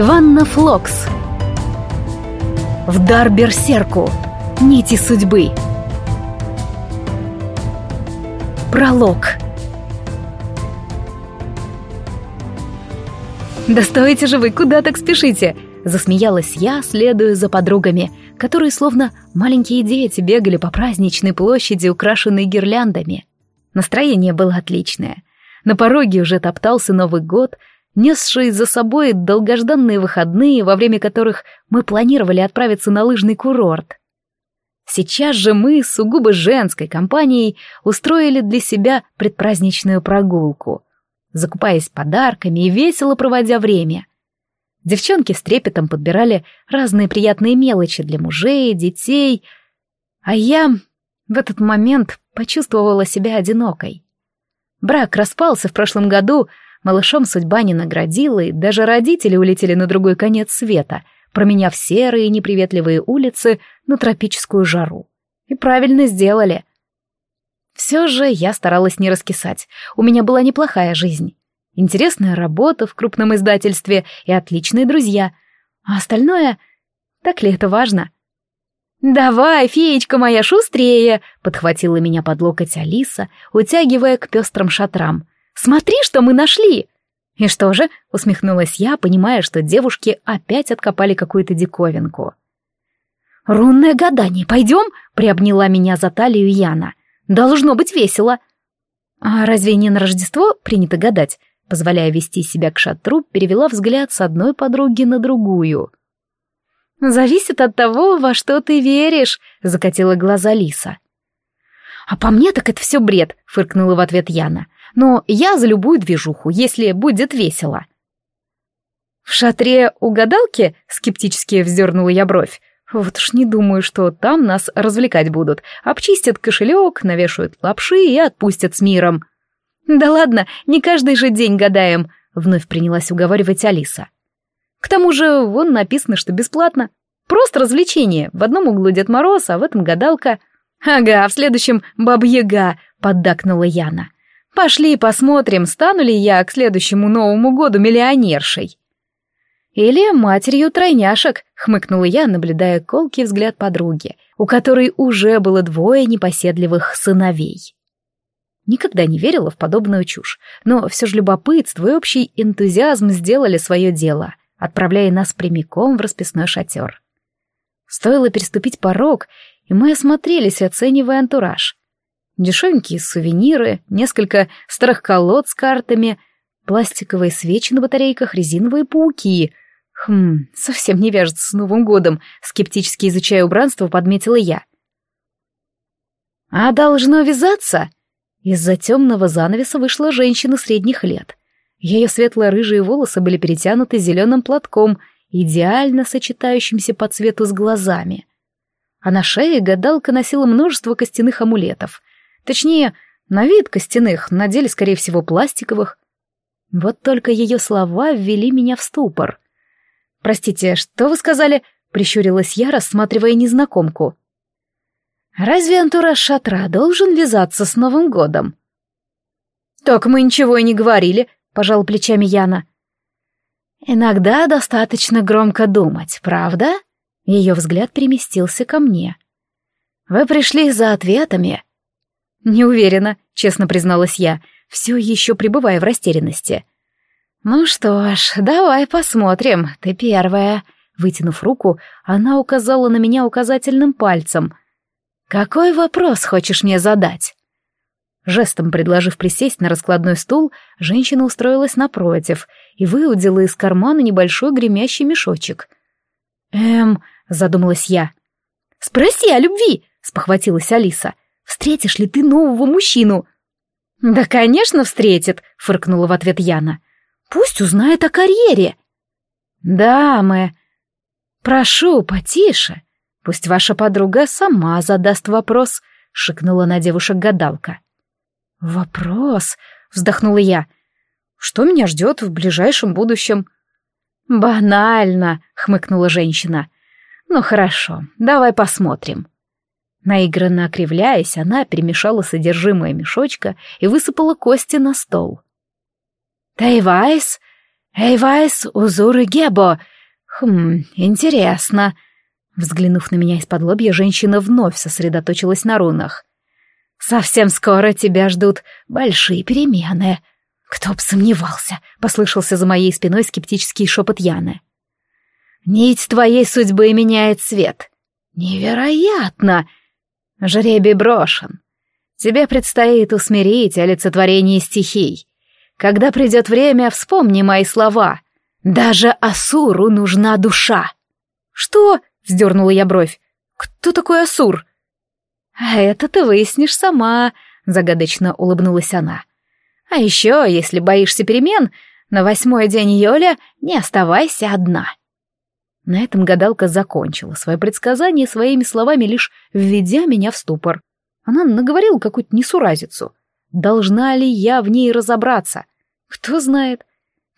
Иванна Флокс. В дар берсерку. Нити судьбы. Пролог. «Да стойте же вы, куда так спешите?» Засмеялась я, следуя за подругами, которые словно маленькие дети бегали по праздничной площади, украшенной гирляндами. Настроение было отличное. На пороге уже топтался Новый год, несший за собой долгожданные выходные, во время которых мы планировали отправиться на лыжный курорт. Сейчас же мы с сугубо женской компанией устроили для себя предпраздничную прогулку, закупаясь подарками и весело проводя время. Девчонки с трепетом подбирали разные приятные мелочи для мужей, детей, а я в этот момент почувствовала себя одинокой. Брак распался в прошлом году, малышом судьба не наградила, и даже родители улетели на другой конец света, променяв серые неприветливые улицы на тропическую жару. И правильно сделали. Все же я старалась не раскисать. У меня была неплохая жизнь. Интересная работа в крупном издательстве и отличные друзья. А остальное... Так ли это важно? «Давай, феечка моя, шустрее!» — подхватила меня под локоть Алиса, утягивая к пестрым шатрам. «Смотри, что мы нашли!» «И что же?» — усмехнулась я, понимая, что девушки опять откопали какую-то диковинку. «Рунное гадание, пойдем?» — приобняла меня за талию Яна. «Должно быть весело!» «А разве не на Рождество принято гадать?» Позволяя вести себя к шатру, перевела взгляд с одной подруги на другую — «Зависит от того, во что ты веришь», — закатила глаза Лиса. «А по мне так это все бред», — фыркнула в ответ Яна. «Но я за любую движуху, если будет весело». «В шатре у гадалки?» — скептически вздернула я бровь. «Вот уж не думаю, что там нас развлекать будут. Обчистят кошелек, навешают лапши и отпустят с миром». «Да ладно, не каждый же день гадаем», — вновь принялась уговаривать Алиса. К тому же, вон написано, что бесплатно. Просто развлечение. В одном углу Дед Мороз, а в этом гадалка. Ага, в следующем Баба-Яга, поддакнула Яна. Пошли посмотрим, стану ли я к следующему Новому году миллионершей. Или матерью тройняшек, хмыкнула я, наблюдая колкий взгляд подруги, у которой уже было двое непоседливых сыновей. Никогда не верила в подобную чушь, но все же любопытство и общий энтузиазм сделали свое дело — отправляя нас прямиком в расписной шатер. Стоило переступить порог, и мы осмотрелись, оценивая антураж. Дешевенькие сувениры, несколько старых колод с картами, пластиковые свечи на батарейках, резиновые пауки. Хм, совсем не вяжется с Новым годом, скептически изучая убранство, подметила я. «А должно вязаться?» Из-за темного занавеса вышла женщина средних лет. Ее светло-рыжие волосы были перетянуты зеленым платком, идеально сочетающимся по цвету с глазами. А на шее гадалка носила множество костяных амулетов. Точнее, на вид костяных, на деле, скорее всего, пластиковых. Вот только ее слова ввели меня в ступор. «Простите, что вы сказали?» — прищурилась я, рассматривая незнакомку. «Разве антураж шатра должен вязаться с Новым годом?» «Так мы ничего и не говорили», пожал плечами Яна. Иногда достаточно громко думать, правда? Ее взгляд переместился ко мне. Вы пришли за ответами? Не уверена, честно призналась я, все еще пребывая в растерянности. Ну что ж, давай посмотрим, ты первая. Вытянув руку, она указала на меня указательным пальцем. «Какой вопрос хочешь мне задать?» Жестом предложив присесть на раскладной стул, женщина устроилась напротив и выудила из кармана небольшой гремящий мешочек. «Эм...» — задумалась я. «Спроси о любви!» — спохватилась Алиса. «Встретишь ли ты нового мужчину?» «Да, конечно, встретит!» — фыркнула в ответ Яна. «Пусть узнает о карьере!» «Дамы, прошу, потише. Пусть ваша подруга сама задаст вопрос», — шикнула на девушек гадалка. «Вопрос», — вздохнула я. «Что меня ждет в ближайшем будущем?» «Банально», — хмыкнула женщина. «Ну хорошо, давай посмотрим». Наигранно окривляясь, она перемешала содержимое мешочка и высыпала кости на стол. «Тайвайс, Эйвайс Узуры Гебо. Хм, интересно. Взглянув на меня из-под лобья, женщина вновь сосредоточилась на рунах. «Совсем скоро тебя ждут большие перемены». «Кто б сомневался!» — послышался за моей спиной скептический шепот Яны. «Нить твоей судьбы меняет цвет. Невероятно! Жребий брошен. Тебе предстоит усмирить олицетворение стихий. Когда придет время, вспомни мои слова. Даже Асуру нужна душа». «Что?» Вздернула я бровь. «Кто такой Асур?» «А это ты выяснишь сама», — загадочно улыбнулась она. «А еще, если боишься перемен, на восьмой день Йоля не оставайся одна». На этом гадалка закончила свое предсказание своими словами, лишь введя меня в ступор. Она наговорила какую-то несуразицу. Должна ли я в ней разобраться? Кто знает.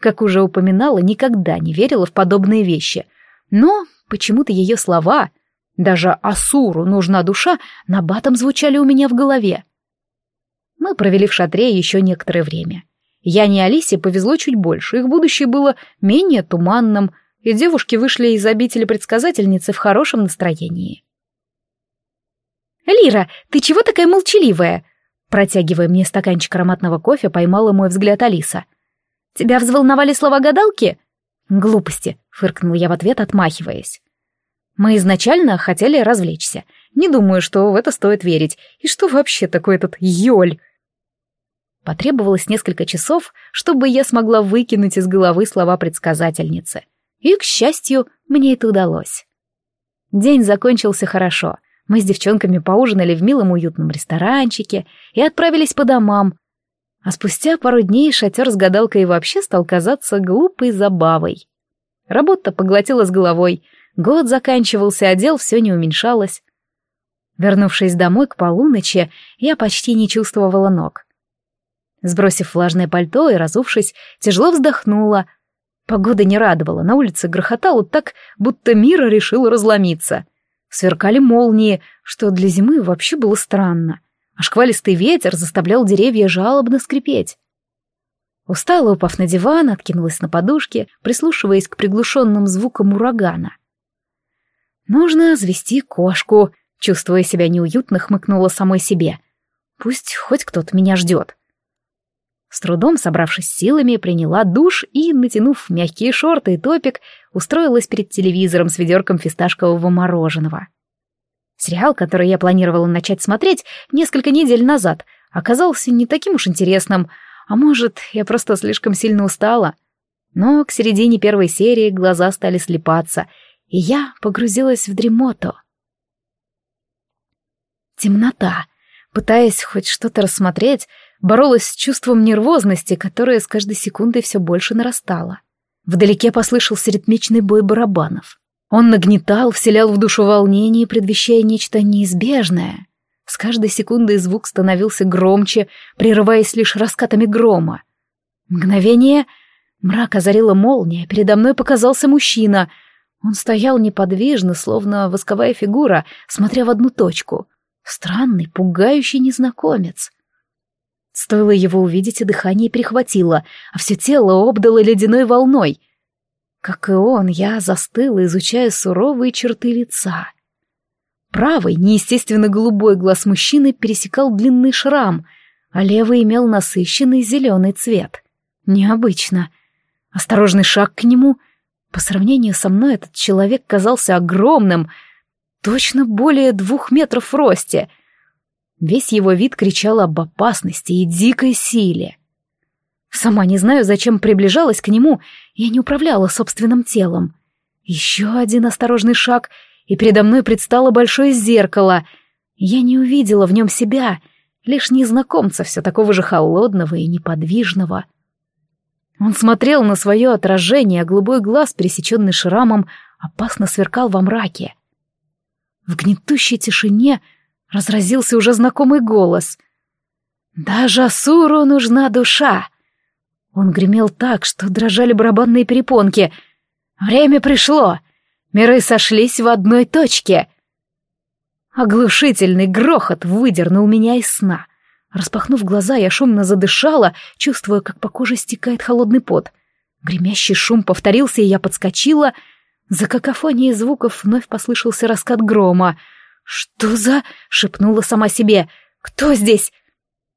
Как уже упоминала, никогда не верила в подобные вещи. Но Почему-то ее слова, даже Асуру нужна душа, на батом звучали у меня в голове. Мы провели в шатре еще некоторое время. Я и Алисе повезло чуть больше, их будущее было менее туманным, и девушки вышли из обители предсказательницы в хорошем настроении. «Лира, ты чего такая молчаливая?» Протягивая мне стаканчик ароматного кофе, поймала мой взгляд Алиса. «Тебя взволновали слова гадалки?» «Глупости», — фыркнул я в ответ, отмахиваясь. «Мы изначально хотели развлечься. Не думаю, что в это стоит верить. И что вообще такое этот ёль?» Потребовалось несколько часов, чтобы я смогла выкинуть из головы слова предсказательницы. И, к счастью, мне это удалось. День закончился хорошо. Мы с девчонками поужинали в милом уютном ресторанчике и отправились по домам, а спустя пару дней шатер с гадалкой вообще стал казаться глупой забавой. Работа поглотила с головой, год заканчивался, а дел все не уменьшалось. Вернувшись домой к полуночи, я почти не чувствовала ног. Сбросив влажное пальто и разувшись, тяжело вздохнула. Погода не радовала, на улице грохотало так, будто мир решил разломиться. Сверкали молнии, что для зимы вообще было странно а шквалистый ветер заставлял деревья жалобно скрипеть. Устало упав на диван, откинулась на подушке, прислушиваясь к приглушенным звукам урагана. «Нужно завести кошку», — чувствуя себя неуютно, хмыкнула самой себе. «Пусть хоть кто-то меня ждет». С трудом собравшись силами, приняла душ и, натянув мягкие шорты и топик, устроилась перед телевизором с ведерком фисташкового мороженого. Сериал, который я планировала начать смотреть несколько недель назад, оказался не таким уж интересным, а может, я просто слишком сильно устала. Но к середине первой серии глаза стали слепаться, и я погрузилась в дремоту. Темнота. Пытаясь хоть что-то рассмотреть, боролась с чувством нервозности, которое с каждой секундой все больше нарастало. Вдалеке послышался ритмичный бой барабанов. Он нагнетал, вселял в душу волнение, предвещая нечто неизбежное. С каждой секундой звук становился громче, прерываясь лишь раскатами грома. Мгновение мрак озарила молния, передо мной показался мужчина. Он стоял неподвижно, словно восковая фигура, смотря в одну точку. Странный, пугающий незнакомец. Стоило его увидеть, и дыхание перехватило, а все тело обдало ледяной волной — как и он, я застыла, изучая суровые черты лица. Правый, неестественно голубой глаз мужчины пересекал длинный шрам, а левый имел насыщенный зеленый цвет. Необычно. Осторожный шаг к нему. По сравнению со мной этот человек казался огромным, точно более двух метров в росте. Весь его вид кричал об опасности и дикой силе. Сама не знаю, зачем приближалась к нему, я не управляла собственным телом. Еще один осторожный шаг, и передо мной предстало большое зеркало. Я не увидела в нем себя, лишь незнакомца, все такого же холодного и неподвижного. Он смотрел на свое отражение, а голубой глаз, пересеченный шрамом, опасно сверкал во мраке. В гнетущей тишине разразился уже знакомый голос. «Даже Асуру нужна душа!» Он гремел так, что дрожали барабанные перепонки. «Время пришло! Миры сошлись в одной точке!» Оглушительный грохот выдернул меня из сна. Распахнув глаза, я шумно задышала, чувствуя, как по коже стекает холодный пот. Гремящий шум повторился, и я подскочила. За какофонией звуков вновь послышался раскат грома. «Что за...» — шепнула сама себе. «Кто здесь?»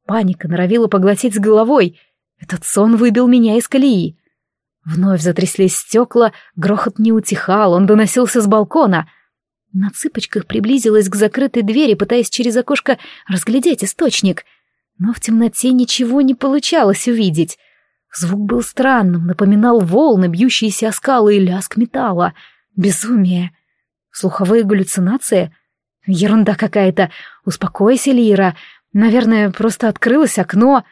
Паника норовила поглотить с головой. Этот сон выбил меня из колеи. Вновь затряслись стекла, грохот не утихал, он доносился с балкона. На цыпочках приблизилась к закрытой двери, пытаясь через окошко разглядеть источник. Но в темноте ничего не получалось увидеть. Звук был странным, напоминал волны, бьющиеся о скалы и лязг металла. Безумие. Слуховые галлюцинации? Ерунда какая-то. Успокойся, Лира. Наверное, просто открылось окно.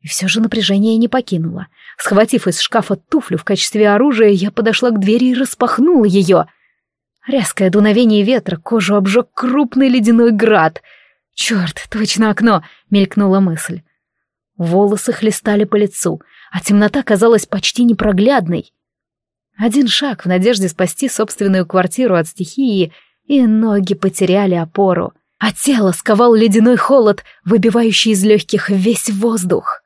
И все же напряжение не покинуло. Схватив из шкафа туфлю в качестве оружия, я подошла к двери и распахнула ее. Резкое дуновение ветра, кожу обжег крупный ледяной град. «Черт, точно окно!» — мелькнула мысль. Волосы хлестали по лицу, а темнота казалась почти непроглядной. Один шаг в надежде спасти собственную квартиру от стихии, и ноги потеряли опору, а тело сковал ледяной холод, выбивающий из легких весь воздух.